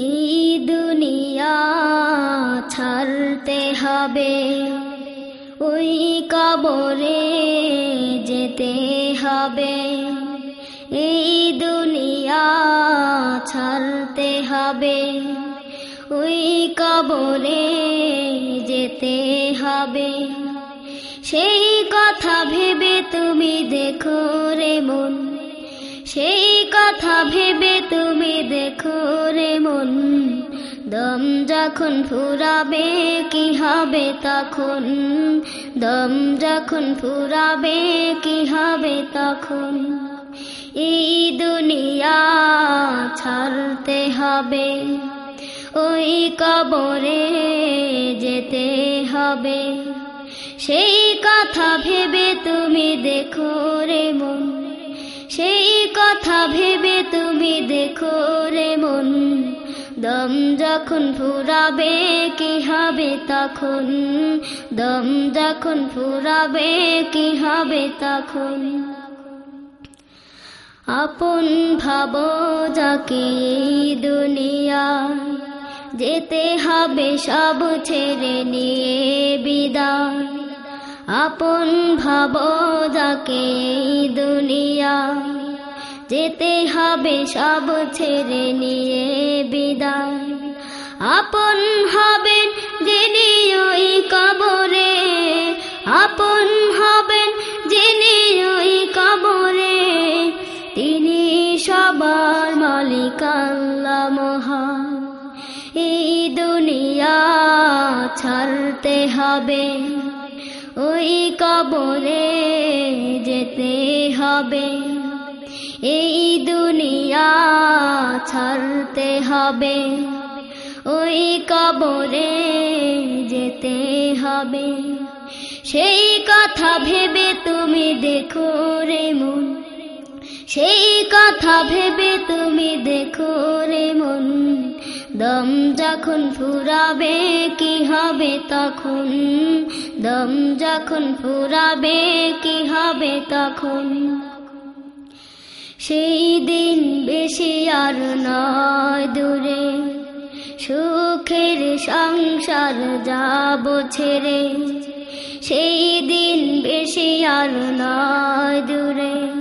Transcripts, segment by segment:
এই দুনিয়া ছাড়তে হবে। ওই কবরে যেতে হবে। এই দুনিয়া ছাড়তে হবে। ওই কবরে যেতে হবে। সেই কথা ভেবে তুমি দেখো রে মন। সেই কথা ভেবে তুমি দেখো রে মন। দম যখন ফুরাবে, কি হবে তখন? দম যখন ফুরাবে, কি হবে তখন? এই দুনিয়া ছাড়তে হবে, ওই কবরে যেতে হবে। সেই কথা ভেবে তুমি দেখো কথা ভেবে তুমি দেখো রে মন। দম যখন ফুরাবে, কি হবে তখন? দম যখন ফুরাবে, কি হবে তখন? আপন ভাব যাকে দুনিয়া যেতে হবে সব ছেড়ে নিয়ে বিদায়। আপন ভাব যাকে দুনিয়া যেতে হবে সব ছেড়ে নিয়ে বিদায়। আপন হবেন যিনি ওই কবরে। আপন হবেন যিনি ওই কবরে। তিনি সবার মালিক আল্লাহ মহান। এই দুনিয়া ছাড়তে হবে, ওই কবরে যেতে হবে। এই দুনিয়া ছাড়তে হবে, ওই কবরে যেতে হবে। সেই কথা ভেবে তুমি দেখো রে মন, সেই কথা ভেবে তুমি দেখো রে মন। দম যখন ফুরাবে কি হবে তখন? দম যখন ফুরাবে কি হবে তখন? সেই দিন বেশি আর নয় দূরে। সুখের সংসার যাব ছেড়ে। সেই দিন বেশি আর নয় দূরে।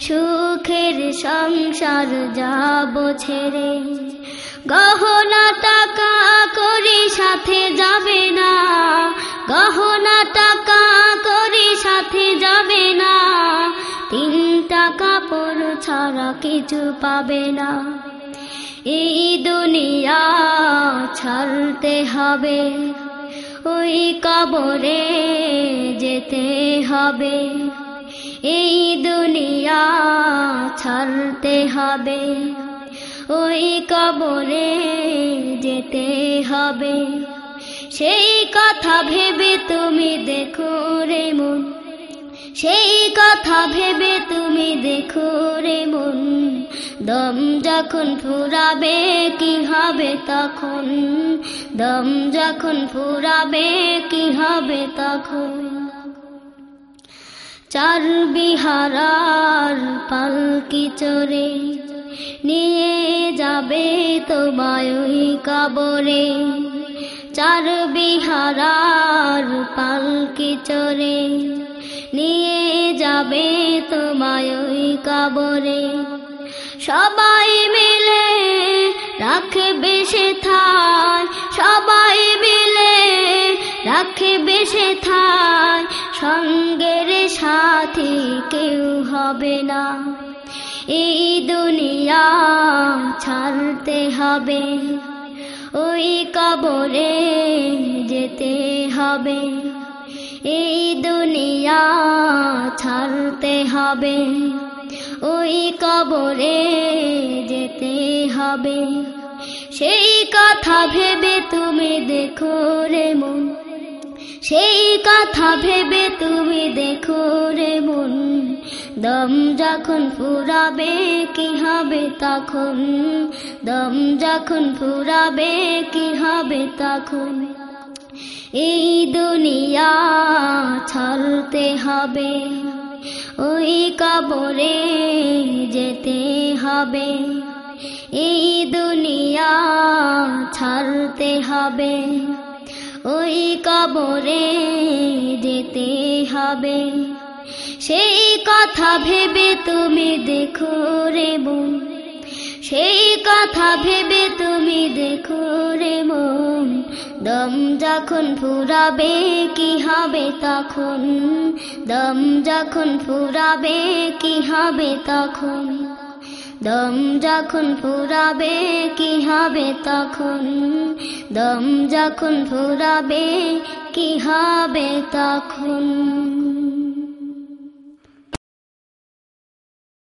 সুখের সংসার যাব ছেড়ে। গহনা টাকা করি সাথে যাবে না। গহনা টাকা করি সাথে যাবে না। তিন ছাড়া কিছু পাবে না। এই দুনিয়া ছাড়তে হবে, ওই কবরে যেতে হবে। এই দুনিয়া ছাড়তে হবে, ওই কবরে যেতে হবে। সেই কথা ভেবে তুমি দেখো রে মন সেই কথা ভেবে তুমি দেখো রে মন। দম যখন ফুরাবে, কি হবে তখন? দম যখন ফুরাবে, কি হবে তখন? চার বিহারার পালকি চড়ে নিয়ে যাবে তোমায় ওই কবরে। চার বিহারার পালকি চড়ে নিয়ে যাবে তোমায় ওই কবরে। সবাই মিলে রাখে বেশে থায় সবাই মিলে রাখে বেশে থায় সঙ্গের সাথী কেউ হবে না। এই দুনিয়া ছাড়তে হবে, ওই কবরে যেতে হবে। এই দুনিয়া ছাড়তে হবে, ওই কবরে যেতে হবে। সেই কথা ভেবে তুমি দেখো রে মন, সেই কথা ভেবে তুমি দেখো রে মন। দম যখন ফুরাবে কি হবে তখন, দম যখন ফুরাবে কি হবে তখন। এই দুনিয়া ছাড়তে হবে, ওই কবরে যেতে হবে। এই দুনিয়া ছাড়তে হবে, ওই কবরে যেতে হবে। সেই কথা ভেবে তুমি দেখো রে বোন সেই কথা ভেবে তুমি দেখো রে মন। দম যখন ফুরাবে, কি হবে তখন? দম যখন ফুরাবে, কি হবে তখন? দম যখন ফুরাবে, কি হবে তখন? দম যখন ফুরাবে, কি হবে তখন?